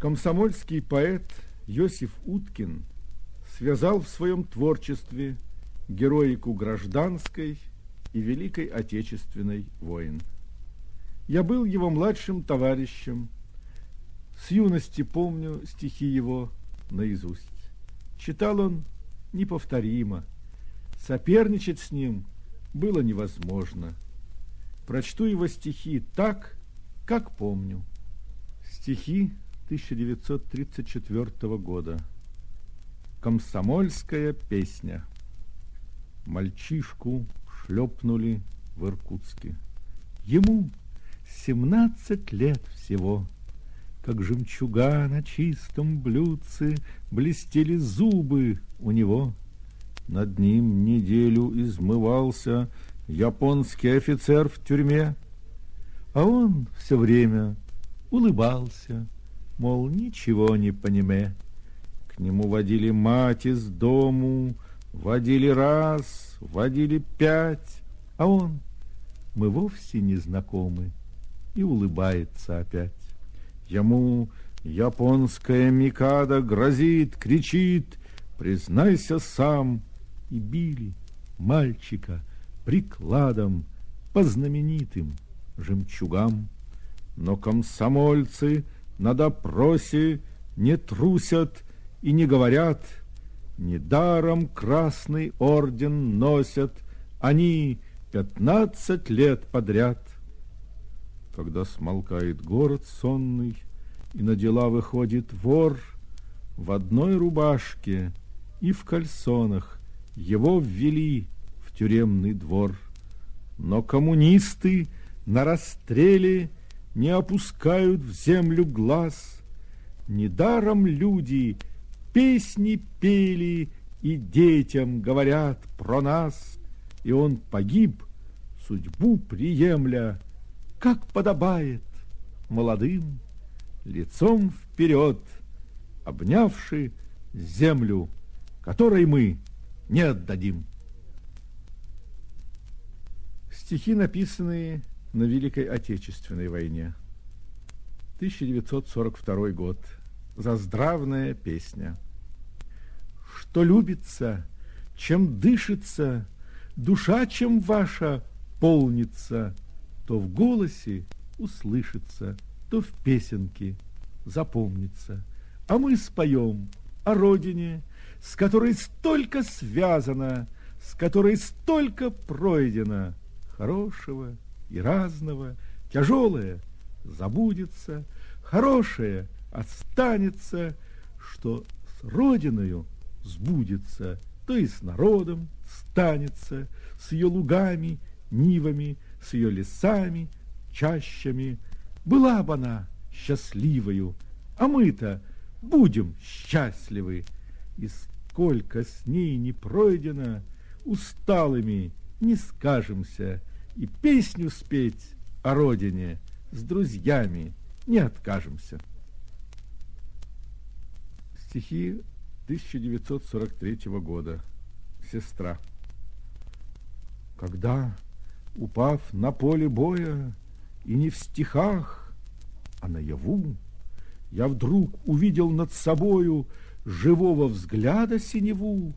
Комсомольский поэт Йосиф Уткин связал в своем творчестве героику гражданской и Великой Отечественной войн. Я был его младшим товарищем, с юности помню стихи его наизусть. Читал он неповторимо, соперничать с ним было невозможно. Прочту его стихи так, как помню. Стихи 1934 года. Комсомольская песня. Мальчишку шлепнули в Иркутске. Ему семнадцать лет всего. Как жемчуга на чистом блюдце Блестели зубы у него. Над ним неделю измывался Японский офицер в тюрьме. А он все время улыбался, Мол, ничего не пониме. К нему водили мать из дому, Водили раз, водили пять, А он, мы вовсе не знакомы, И улыбается опять. Ему японская Микада грозит, кричит, Признайся сам, и били мальчика прикладом По знаменитым жемчугам. Но комсомольцы на допросе не трусят и не говорят — Недаром красный орден носят Они пятнадцать лет подряд. Когда смолкает город сонный, И на дела выходит вор, В одной рубашке и в кальсонах Его ввели в тюремный двор. Но коммунисты на расстреле Не опускают в землю глаз. Недаром люди — Песни пели и детям говорят про нас, И он погиб, судьбу приемля, Как подобает молодым, Лицом вперед, обнявши землю, Которой мы не отдадим. Стихи, написанные на Великой Отечественной войне. 1942 год заздравная песня. Что любится, чем дышится, душа, чем ваша полнится, то в голосе услышится, то в песенке запомнится. А мы споем о родине, с которой столько связано, с которой столько пройдено хорошего и разного, тяжелое забудется, хорошее – останется, что с родиною сбудется, то и с народом станется, с ее лугами, нивами, с ее лесами, чащами. Была бы она счастливою, а мы-то будем счастливы. И сколько с ней не пройдено, усталыми не скажемся, и песню спеть о родине с друзьями не откажемся. Стихи 1943 года. Сестра. Когда, упав на поле боя, и не в стихах, а наяву, я вдруг увидел над собою живого взгляда синеву,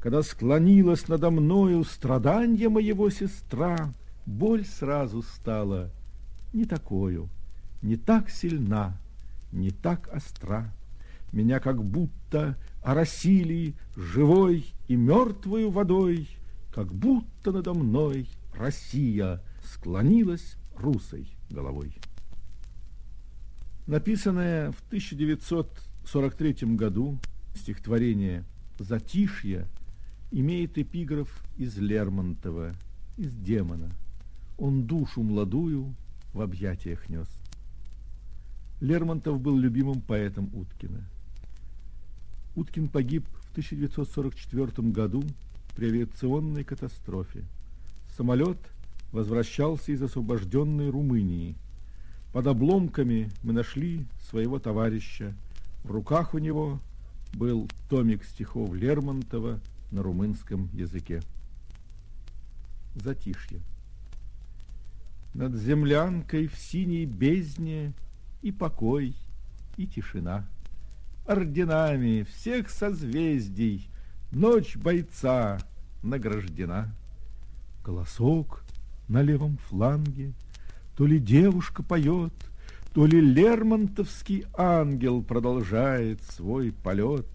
когда склонилась надо мною страданье моего сестра, боль сразу стала не такою, не так сильна, не так остра. Меня как будто оросили живой и мертвою водой, Как будто надо мной Россия склонилась русой головой. Написанное в 1943 году стихотворение «Затишье» имеет эпиграф из Лермонтова, из «Демона». Он душу молодую в объятиях нес. Лермонтов был любимым поэтом Уткина. Уткин погиб в 1944 году при авиационной катастрофе. Самолет возвращался из освобожденной Румынии. Под обломками мы нашли своего товарища. В руках у него был томик стихов Лермонтова на румынском языке. Затишье. Над землянкой в синей бездне и покой, и тишина. Орденами всех созвездий Ночь бойца награждена. Голосок на левом фланге, То ли девушка поет, То ли Лермонтовский ангел Продолжает свой полет.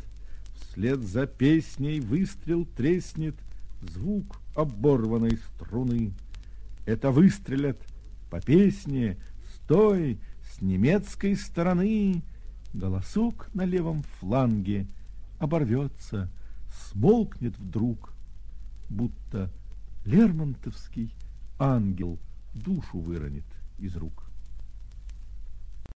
Вслед за песней выстрел треснет Звук оборванной струны. Это выстрелят по песне «Стой!» с немецкой стороны. Голосок на левом фланге оборвется, смолкнет вдруг, будто Лермонтовский ангел душу выронит из рук.